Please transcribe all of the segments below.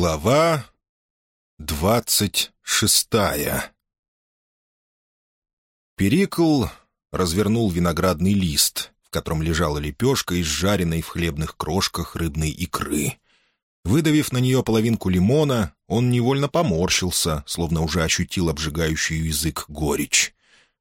Глава двадцать шестая Перикл развернул виноградный лист, в котором лежала лепешка из жареной в хлебных крошках рыбной икры. Выдавив на нее половинку лимона, он невольно поморщился, словно уже ощутил обжигающий язык горечь.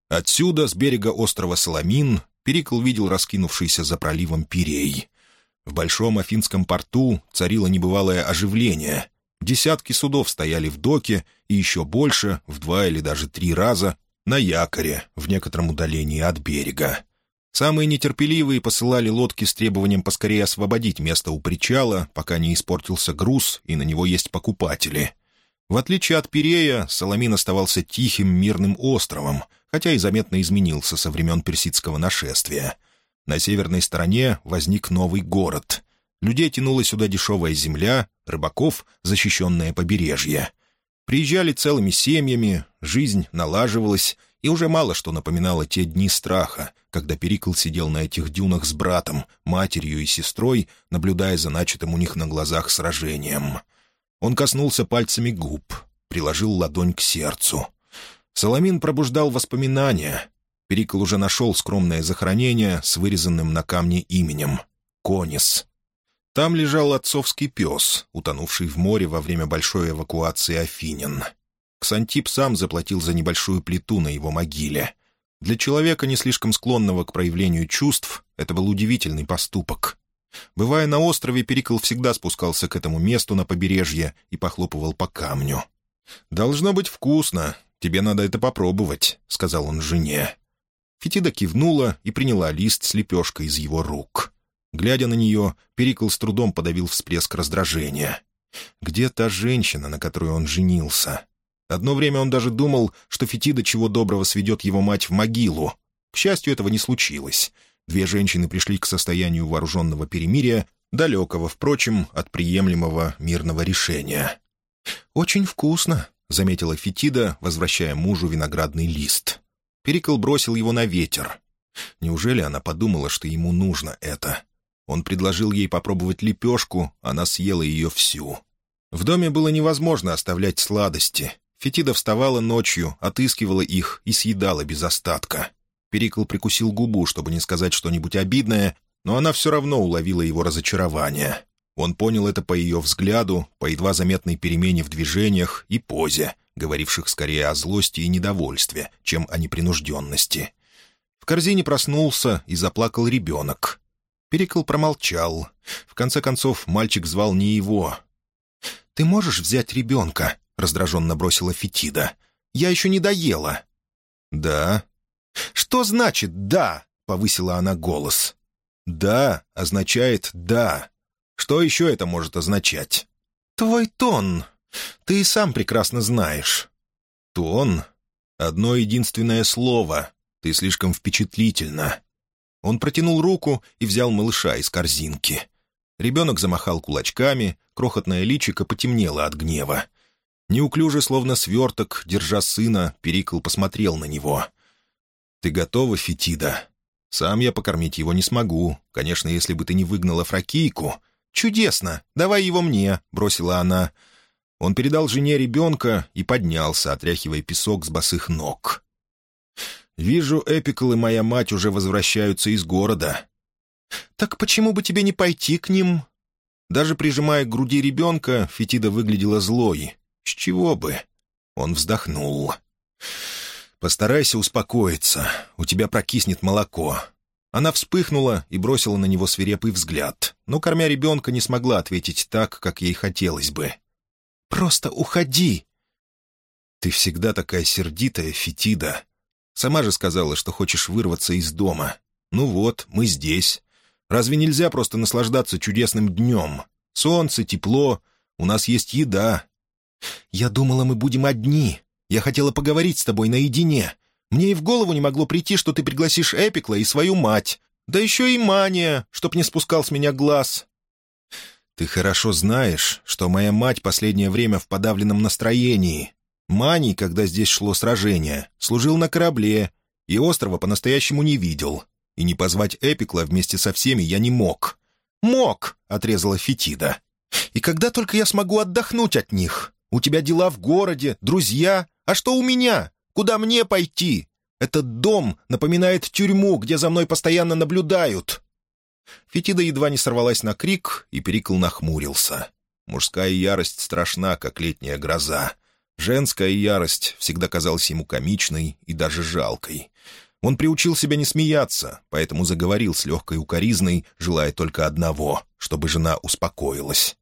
Отсюда, с берега острова Соломин, Перикл видел раскинувшийся за проливом Пирей — в большом Афинском порту царило небывалое оживление. Десятки судов стояли в доке, и еще больше, в два или даже три раза, на якоре, в некотором удалении от берега. Самые нетерпеливые посылали лодки с требованием поскорее освободить место у причала, пока не испортился груз, и на него есть покупатели. В отличие от Пирея, Соломин оставался тихим мирным островом, хотя и заметно изменился со времен персидского нашествия — на северной стороне возник новый город. Людей тянула сюда дешевая земля, рыбаков — защищенное побережье. Приезжали целыми семьями, жизнь налаживалась, и уже мало что напоминало те дни страха, когда Перикл сидел на этих дюнах с братом, матерью и сестрой, наблюдая за начатым у них на глазах сражением. Он коснулся пальцами губ, приложил ладонь к сердцу. Соломин пробуждал воспоминания, Перикл уже нашел скромное захоронение с вырезанным на камне именем — Конис. Там лежал отцовский пес, утонувший в море во время большой эвакуации Афинин. Ксантип сам заплатил за небольшую плиту на его могиле. Для человека, не слишком склонного к проявлению чувств, это был удивительный поступок. Бывая на острове, Перикл всегда спускался к этому месту на побережье и похлопывал по камню. «Должно быть вкусно. Тебе надо это попробовать», — сказал он жене. Фетида кивнула и приняла лист с лепешкой из его рук. Глядя на нее, Перикл с трудом подавил всплеск раздражения. Где та женщина, на которой он женился? Одно время он даже думал, что Фетида чего доброго сведет его мать в могилу. К счастью, этого не случилось. Две женщины пришли к состоянию вооруженного перемирия, далекого, впрочем, от приемлемого мирного решения. «Очень вкусно», — заметила Фетида, возвращая мужу виноградный лист. Перикл бросил его на ветер. Неужели она подумала, что ему нужно это? Он предложил ей попробовать лепешку, она съела ее всю. В доме было невозможно оставлять сладости. Фетида вставала ночью, отыскивала их и съедала без остатка. Перикл прикусил губу, чтобы не сказать что-нибудь обидное, но она все равно уловила его разочарование. Он понял это по ее взгляду, по едва заметной перемене в движениях и позе, говоривших скорее о злости и недовольстве, чем о непринужденности. В корзине проснулся и заплакал ребенок. Перекл промолчал. В конце концов, мальчик звал не его. «Ты можешь взять ребенка?» — раздраженно бросила Фетида. «Я еще не доела». «Да». «Что значит «да»?» — повысила она голос. «Да» означает «да». Что еще это может означать? «Твой тон», ты и сам прекрасно знаешь. Тон — одно единственное слово. Ты слишком впечатлительна. Он протянул руку и взял малыша из корзинки. Ребенок замахал кулачками, крохотное личико потемнело от гнева. Неуклюже, словно сверток, держа сына, Перикл посмотрел на него. «Ты готова, Фетида? Сам я покормить его не смогу. Конечно, если бы ты не выгнала Фракийку». «Чудесно! Давай его мне!» — бросила она. Он передал жене ребенка и поднялся, отряхивая песок с босых ног. «Вижу, Эпикл и моя мать уже возвращаются из города». «Так почему бы тебе не пойти к ним?» Даже прижимая к груди ребенка, Фетида выглядела злой. «С чего бы?» Он вздохнул. «Постарайся успокоиться. У тебя прокиснет молоко». Она вспыхнула и бросила на него свирепый взгляд, но, кормя ребенка, не смогла ответить так, как ей хотелось бы. Просто уходи!» «Ты всегда такая сердитая, Фетида. Сама же сказала, что хочешь вырваться из дома. Ну вот, мы здесь. Разве нельзя просто наслаждаться чудесным днем? Солнце, тепло, у нас есть еда». «Я думала, мы будем одни. Я хотела поговорить с тобой наедине. Мне и в голову не могло прийти, что ты пригласишь Эпикла и свою мать. Да еще и Мания, чтоб не спускал с меня глаз. «Ты хорошо знаешь, что моя мать последнее время в подавленном настроении. Маний, когда здесь шло сражение, служил на корабле и острова по-настоящему не видел. И не позвать Эпикла вместе со всеми я не мог». «Мог!» — отрезала Фетида. И когда только я смогу отдохнуть от них? У тебя дела в городе, друзья. А что у меня? Куда мне пойти? Этот дом напоминает тюрьму, где за мной постоянно наблюдают». Фетида едва не сорвалась на крик, и Перикл нахмурился. Мужская ярость страшна, как летняя гроза. Женская ярость всегда казалась ему комичной и даже жалкой. Он приучил себя не смеяться, поэтому заговорил с легкой укоризной, желая только одного, чтобы жена успокоилась.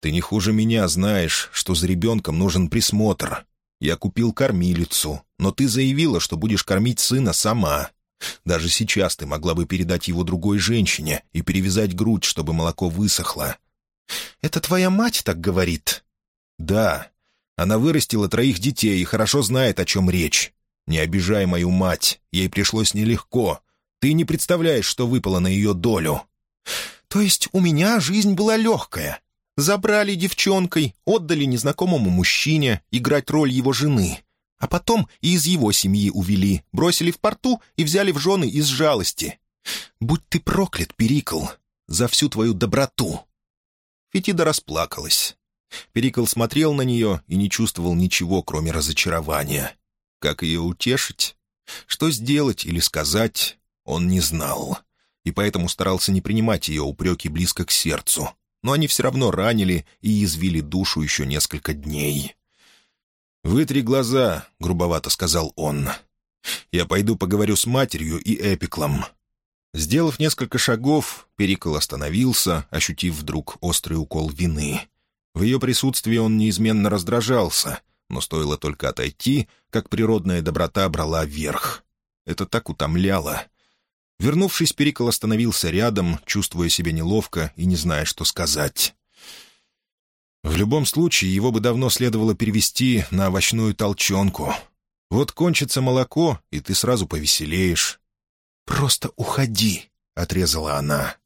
«Ты не хуже меня знаешь, что за ребенком нужен присмотр. Я купил кормилицу, но ты заявила, что будешь кормить сына сама. Даже сейчас ты могла бы передать его другой женщине и перевязать грудь, чтобы молоко высохло». «Это твоя мать так говорит?» «Да. Она вырастила троих детей и хорошо знает, о чем речь. Не обижай мою мать, ей пришлось нелегко. Ты не представляешь, что выпало на ее долю». «То есть у меня жизнь была легкая. Забрали девчонкой, отдали незнакомому мужчине играть роль его жены. А потом и из его семьи увели, бросили в порту и взяли в жены из жалости. Будь ты проклят, Перикл, за всю твою доброту!» Фетида расплакалась. Перикл смотрел на нее и не чувствовал ничего, кроме разочарования. Как ее утешить? Что сделать или сказать, он не знал. И поэтому старался не принимать ее упреки близко к сердцу. Но они все равно ранили и извили душу еще несколько дней. «Вытри глаза», — грубовато сказал он. «Я пойду поговорю с матерью и Эпиклом». Сделав несколько шагов, Перикл остановился, ощутив вдруг острый укол вины. В ее присутствии он неизменно раздражался, но стоило только отойти, как природная доброта брала верх. Это так утомляло. Вернувшись, Перикл остановился рядом, чувствуя себя неловко и не зная, что сказать. В любом случае, его бы давно следовало перевести на овощную толченку. Вот кончится молоко, и ты сразу повеселеешь. «Просто уходи», — отрезала она.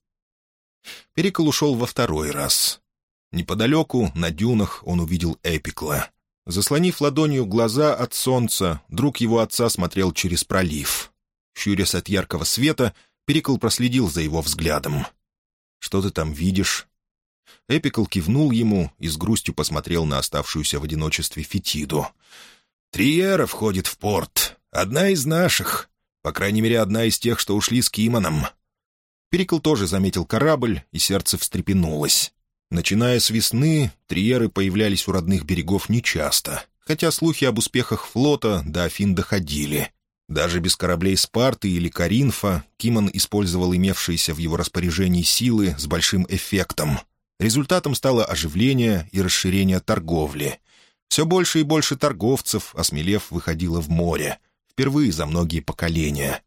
Перикл ушел во второй раз. Неподалеку, на дюнах, он увидел Эпикла. Заслонив ладонью глаза от солнца, друг его отца смотрел через пролив. Щурясь от яркого света, Перикл проследил за его взглядом. «Что ты там видишь?» Эпикл кивнул ему и с грустью посмотрел на оставшуюся в одиночестве Фетиду. «Триера входит в порт. Одна из наших. По крайней мере, одна из тех, что ушли с Кимоном». Перикл тоже заметил корабль, и сердце встрепенулось. Начиная с весны, триеры появлялись у родных берегов нечасто, хотя слухи об успехах флота до Афин доходили. Даже без кораблей Спарты или Каринфа Кимон использовал имевшиеся в его распоряжении силы с большим эффектом. Результатом стало оживление и расширение торговли. Все больше и больше торговцев, осмелев, выходило в море, впервые за многие поколения.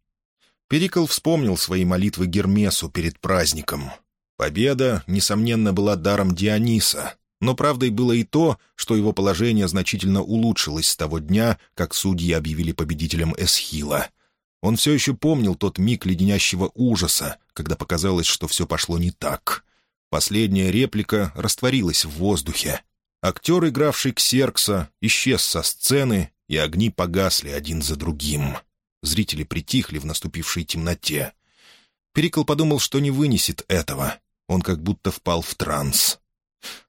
Перикл вспомнил свои молитвы Гермесу перед праздником — Победа, несомненно, была даром Диониса, но правдой было и то, что его положение значительно улучшилось с того дня, как судьи объявили победителем Эсхила. Он все еще помнил тот миг леденящего ужаса, когда показалось, что все пошло не так. Последняя реплика растворилась в воздухе. Актер, игравший Ксеркса, исчез со сцены, и огни погасли один за другим. Зрители притихли в наступившей темноте. Перикл подумал, что не вынесет этого. Он как будто впал в транс.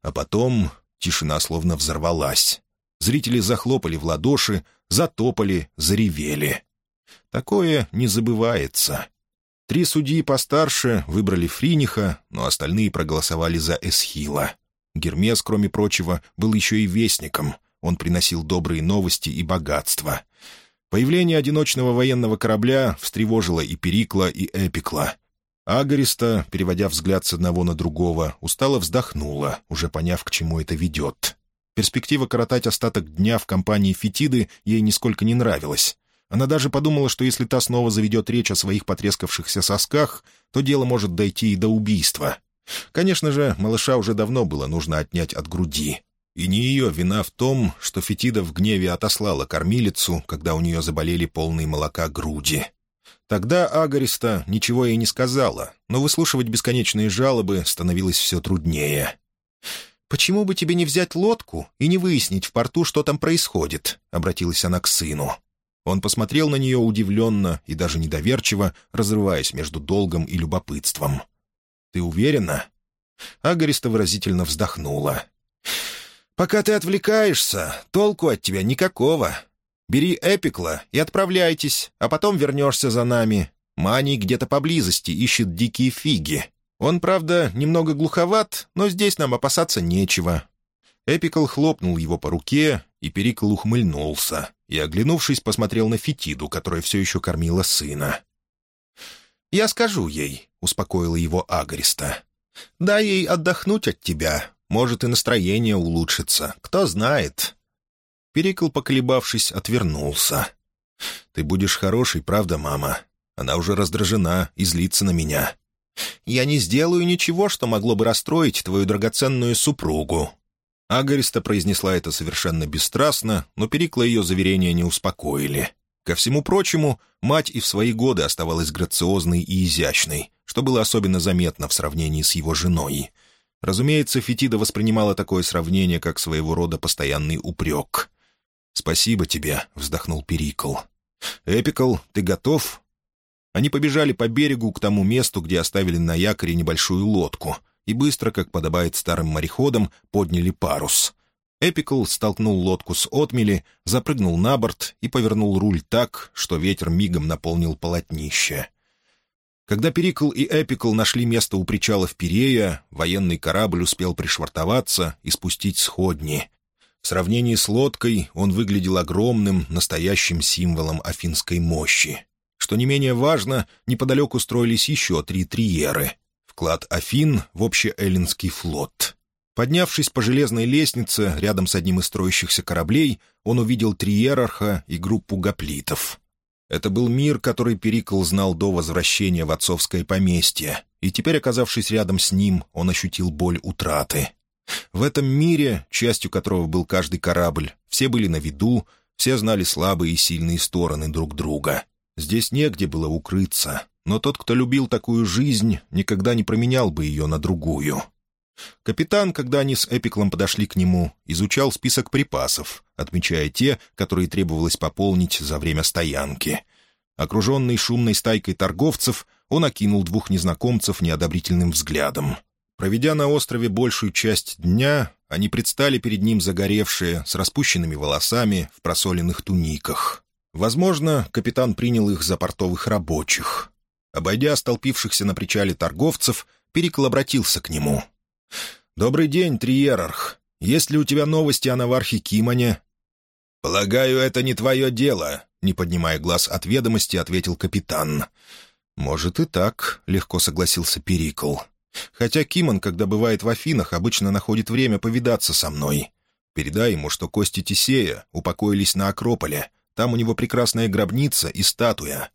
А потом тишина словно взорвалась. Зрители захлопали в ладоши, затопали, заревели. Такое не забывается. Три судьи постарше выбрали Фриниха, но остальные проголосовали за Эсхила. Гермес, кроме прочего, был еще и вестником. Он приносил добрые новости и богатство. Появление одиночного военного корабля встревожило и Перикла, и Эпикла. Агариста, переводя взгляд с одного на другого, устало вздохнула, уже поняв, к чему это ведет. Перспектива коротать остаток дня в компании Фетиды ей нисколько не нравилась. Она даже подумала, что если та снова заведет речь о своих потрескавшихся сосках, то дело может дойти и до убийства. Конечно же, малыша уже давно было нужно отнять от груди. И не ее вина в том, что Фетида в гневе отослала кормилицу, когда у нее заболели полные молока груди. Тогда Агариста ничего ей не сказала, но выслушивать бесконечные жалобы становилось все труднее. «Почему бы тебе не взять лодку и не выяснить в порту, что там происходит?» — обратилась она к сыну. Он посмотрел на нее удивленно и даже недоверчиво, разрываясь между долгом и любопытством. «Ты уверена?» Агариста выразительно вздохнула. «Пока ты отвлекаешься, толку от тебя никакого. Бери Эпикла и отправляйтесь, а потом вернешься за нами. Маний где-то поблизости ищет дикие фиги. Он, правда, немного глуховат, но здесь нам опасаться нечего». Эпикл хлопнул его по руке, и Перикл ухмыльнулся, и, оглянувшись, посмотрел на Фетиду, которая все еще кормила сына. «Я скажу ей», — успокоила его Агариста. «Дай ей отдохнуть от тебя. Может, и настроение улучшится. Кто знает». Перикл, поколебавшись, отвернулся. «Ты будешь хороший, правда, мама? Она уже раздражена и злится на меня. Я не сделаю ничего, что могло бы расстроить твою драгоценную супругу». Агариста произнесла это совершенно бесстрастно, но Перикла ее заверения не успокоили. Ко всему прочему, мать и в свои годы оставалась грациозной и изящной, что было особенно заметно в сравнении с его женой. Разумеется, Фетида воспринимала такое сравнение как своего рода постоянный упрек. «Спасибо тебе», — вздохнул Перикл. «Эпикл, ты готов?» Они побежали по берегу к тому месту, где оставили на якоре небольшую лодку, и быстро, как подобает старым мореходам, подняли парус. Эпикл столкнул лодку с отмели, запрыгнул на борт и повернул руль так, что ветер мигом наполнил полотнище. Когда Перикл и Эпикл нашли место у причала в Пирея, военный корабль успел пришвартоваться и спустить сходни. В сравнении с лодкой он выглядел огромным, настоящим символом афинской мощи. Что не менее важно, неподалеку строились еще три триеры. Вклад Афин в общеэллинский флот. Поднявшись по железной лестнице рядом с одним из строящихся кораблей, он увидел триерарха и группу гоплитов. Это был мир, который Перикл знал до возвращения в отцовское поместье, и теперь, оказавшись рядом с ним, он ощутил боль утраты. В этом мире, частью которого был каждый корабль, все были на виду, все знали слабые и сильные стороны друг друга. Здесь негде было укрыться, но тот, кто любил такую жизнь, никогда не променял бы ее на другую. Капитан, когда они с Эпиклом подошли к нему, изучал список припасов, отмечая те, которые требовалось пополнить за время стоянки. Окруженный шумной стайкой торговцев, он окинул двух незнакомцев неодобрительным взглядом. Проведя на острове большую часть дня, они предстали перед ним загоревшие, с распущенными волосами, в просоленных туниках. Возможно, капитан принял их за портовых рабочих. Обойдя столпившихся на причале торговцев, Перикл обратился к нему — «Добрый день, Триерарх. Есть ли у тебя новости о Навархе Кимоне?» «Полагаю, это не твое дело», — не поднимая глаз от ведомости, ответил капитан. «Может и так», — легко согласился Перикл. «Хотя Кимон, когда бывает в Афинах, обычно находит время повидаться со мной. Передай ему, что кости Тисея упокоились на Акрополе. Там у него прекрасная гробница и статуя».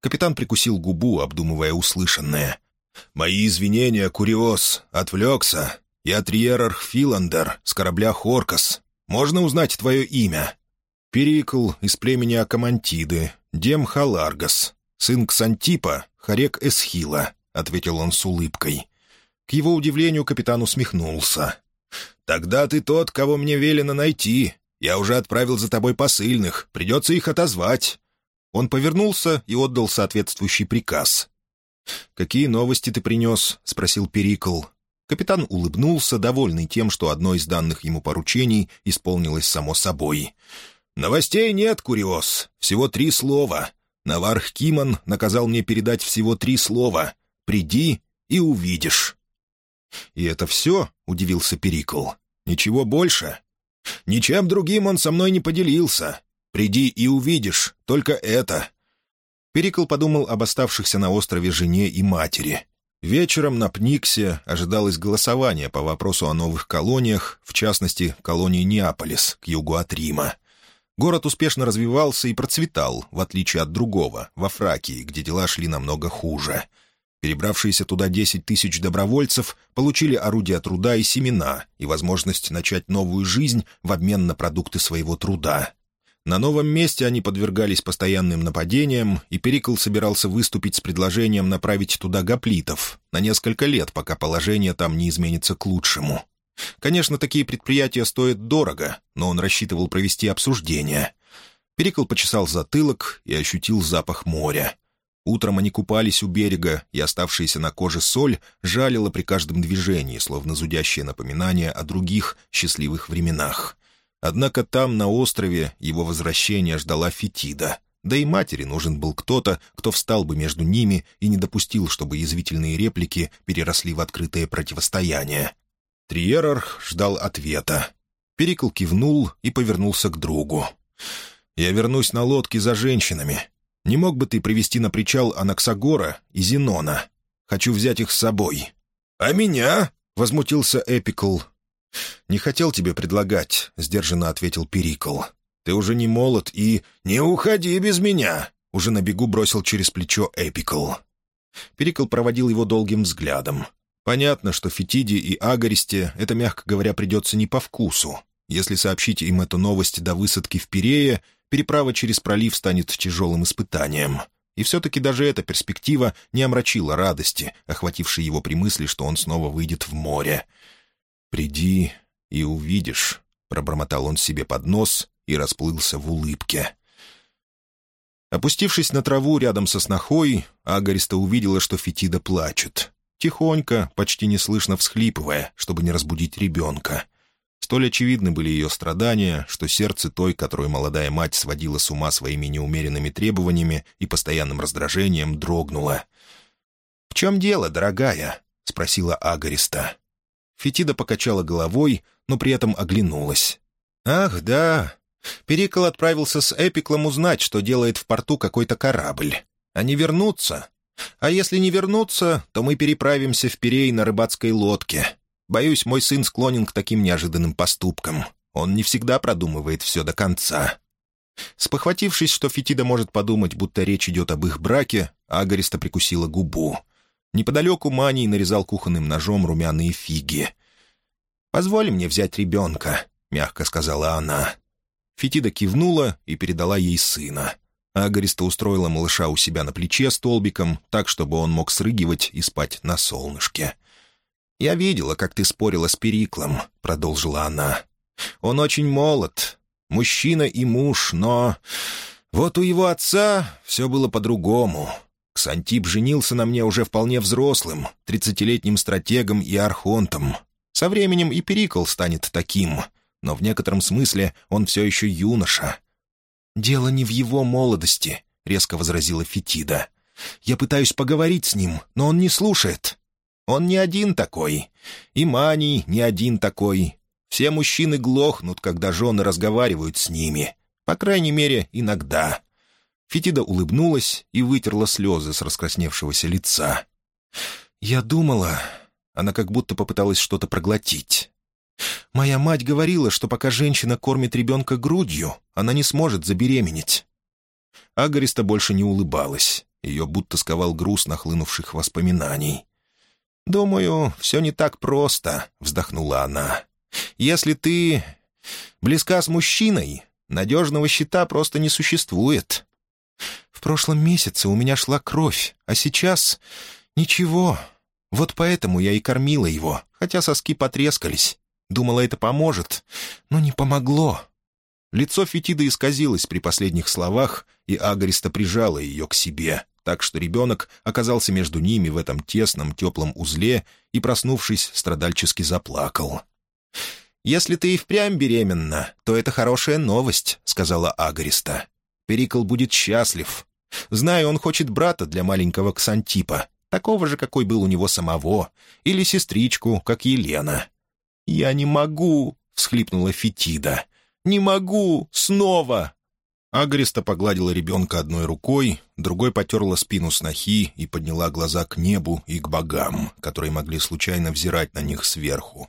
Капитан прикусил губу, обдумывая услышанное. «Мои извинения, Куриос. Отвлекся. Я Триерарх Филандер с корабля «Хоркас». Можно узнать твое имя?» «Перикл из племени Акамантиды, Дем Халаргас, сын Ксантипа, Харек Эсхила», — ответил он с улыбкой. К его удивлению капитан усмехнулся. «Тогда ты тот, кого мне велено найти. Я уже отправил за тобой посыльных, придется их отозвать». Он повернулся и отдал соответствующий приказ. «Какие новости ты принес?» — спросил Перикл. Капитан улыбнулся, довольный тем, что одно из данных ему поручений исполнилось само собой. «Новостей нет, Куриос. Всего три слова. Наварх Кимон наказал мне передать всего три слова. Приди и увидишь». «И это все?» — удивился Перикл. «Ничего больше?» «Ничем другим он со мной не поделился. Приди и увидишь. Только это. Перикл подумал об оставшихся на острове жене и матери. Вечером на Пниксе ожидалось голосование по вопросу о новых колониях, в частности, колонии Неаполис, к югу от Рима. Город успешно развивался и процветал, в отличие от другого, во Фракии, где дела шли намного хуже. Перебравшиеся туда 10 тысяч добровольцев получили орудия труда и семена и возможность начать новую жизнь в обмен на продукты своего труда. На новом месте они подвергались постоянным нападениям, и Перикл собирался выступить с предложением направить туда гоплитов на несколько лет, пока положение там не изменится к лучшему. Конечно, такие предприятия стоят дорого, но он рассчитывал провести обсуждение. Перикл почесал затылок и ощутил запах моря. Утром они купались у берега, и оставшаяся на коже соль жалила при каждом движении, словно зудящее напоминание о других счастливых временах. Однако там, на острове, его возвращение ждала Фетида. Да и матери нужен был кто-то, кто встал бы между ними и не допустил, чтобы язвительные реплики переросли в открытое противостояние. Триерарх ждал ответа. Перикл кивнул и повернулся к другу. «Я вернусь на лодке за женщинами. Не мог бы ты привести на причал Анаксагора и Зенона? Хочу взять их с собой». «А меня?» — возмутился Эпикл. «Не хотел тебе предлагать», — сдержанно ответил Перикл. «Ты уже не молод и...» «Не уходи без меня!» — уже на бегу бросил через плечо Эпикл. Перикл проводил его долгим взглядом. Понятно, что Фетиде и Агаристе это, мягко говоря, придется не по вкусу. Если сообщить им эту новость до высадки в Пирее, переправа через пролив станет тяжелым испытанием. И все-таки даже эта перспектива не омрачила радости, охватившей его при мысли, что он снова выйдет в море. «Приди и увидишь», — пробормотал он себе под нос и расплылся в улыбке. Опустившись на траву рядом со снохой, Агариста увидела, что Фетида плачет. Тихонько, почти неслышно всхлипывая, чтобы не разбудить ребенка — Столь очевидны были ее страдания, что сердце той, которую молодая мать сводила с ума своими неумеренными требованиями и постоянным раздражением, дрогнуло. «В чем дело, дорогая?» — спросила Агариста. Фетида покачала головой, но при этом оглянулась. «Ах, да. Перикол отправился с Эпиклом узнать, что делает в порту какой-то корабль. Они вернутся. А если не вернутся, то мы переправимся в Пирей на рыбацкой лодке. Боюсь, мой сын склонен к таким неожиданным поступкам. Он не всегда продумывает все до конца». Спохватившись, что Фетида может подумать, будто речь идет об их браке, Агариста прикусила губу. Неподалеку Маний нарезал кухонным ножом румяные фиги. «Позволь мне взять ребенка», — мягко сказала она. Фетида кивнула и передала ей сына. Агариста устроила малыша у себя на плече столбиком, так, чтобы он мог срыгивать и спать на солнышке. «Я видела, как ты спорила с Периклом», — продолжила она. «Он очень молод, мужчина и муж, но... Вот у его отца все было по-другому. Ксантип женился на мне уже вполне взрослым, тридцатилетним стратегом и архонтом. Со временем и Перикл станет таким, но в некотором смысле он все еще юноша». «Дело не в его молодости», — резко возразила Фетида. «Я пытаюсь поговорить с ним, но он не слушает. Он не один такой. И Маний не один такой. Все мужчины глохнут, когда жены разговаривают с ними. По крайней мере, иногда». Фетида улыбнулась и вытерла слезы с раскрасневшегося лица. «Я думала...» Она как будто попыталась что-то проглотить. «Моя мать говорила, что пока женщина кормит ребенка грудью, она не сможет забеременеть». Агариста больше не улыбалась. Ее будто сковал груз нахлынувших воспоминаний. «Думаю, все не так просто», — вздохнула она. «Если ты близка с мужчиной, надежного щита просто не существует. В прошлом месяце у меня шла кровь, а сейчас ничего. Вот поэтому я и кормила его, хотя соски потрескались. Думала, это поможет, но не помогло». Лицо Фетиды исказилось при последних словах, и Агариста прижала ее к себе так что ребенок оказался между ними в этом тесном теплом узле и, проснувшись, страдальчески заплакал. «Если ты и впрямь беременна, то это хорошая новость», — сказала Агариста. «Перикл будет счастлив. Знаю, он хочет брата для маленького Ксантипа, такого же, какой был у него самого, или сестричку, как Елена». «Я не могу», — всхлипнула Фетида. «Не могу! Снова!» Агриста погладила ребенка одной рукой, другой потерла спину снохи и подняла глаза к небу и к богам, которые могли случайно взирать на них сверху.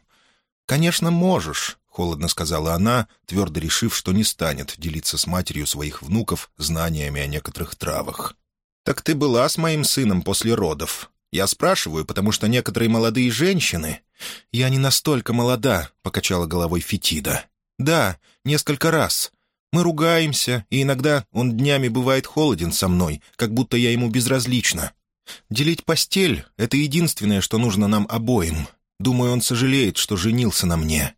«Конечно, можешь», — холодно сказала она, твердо решив, что не станет делиться с матерью своих внуков знаниями о некоторых травах. «Так ты была с моим сыном после родов?» «Я спрашиваю, потому что некоторые молодые женщины...» «Я не настолько молода», — покачала головой Фетида. «Да, несколько раз. Мы ругаемся, и иногда он днями бывает холоден со мной, как будто я ему безразлична. Делить постель — это единственное, что нужно нам обоим. Думаю, он сожалеет, что женился на мне».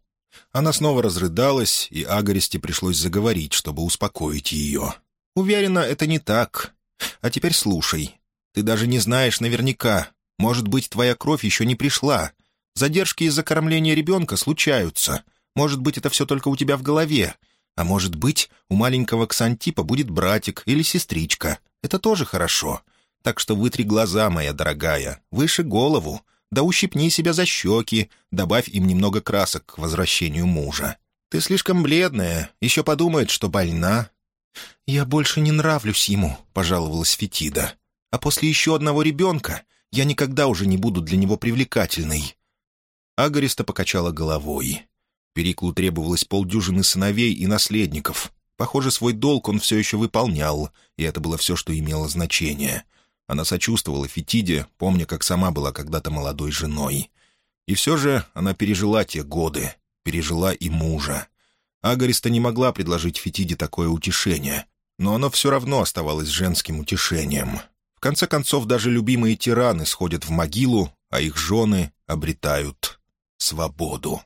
Она снова разрыдалась, и Агаристе пришлось заговорить, чтобы успокоить ее. «Уверена, это не так. А теперь слушай. Ты даже не знаешь наверняка. Может быть, твоя кровь еще не пришла. Задержки из-за кормления ребенка случаются. Может быть, это все только у тебя в голове. А может быть, у маленького Ксантипа будет братик или сестричка. Это тоже хорошо. Так что вытри глаза, моя дорогая, выше голову, да ущипни себя за щеки, добавь им немного красок к возвращению мужа. Ты слишком бледная, еще подумает, что больна». «Я больше не нравлюсь ему», — пожаловалась Фетида. «А после еще одного ребенка я никогда уже не буду для него привлекательной». Агариста покачала головой. Периклу требовалось полдюжины сыновей и наследников. Похоже, свой долг он все еще выполнял, и это было все, что имело значение. Она сочувствовала Фетиде, помня, как сама была когда-то молодой женой. И все же она пережила те годы, пережила и мужа. Агариста не могла предложить Фетиде такое утешение, но оно все равно оставалось женским утешением. В конце концов, даже любимые тираны сходят в могилу, а их жены обретают свободу.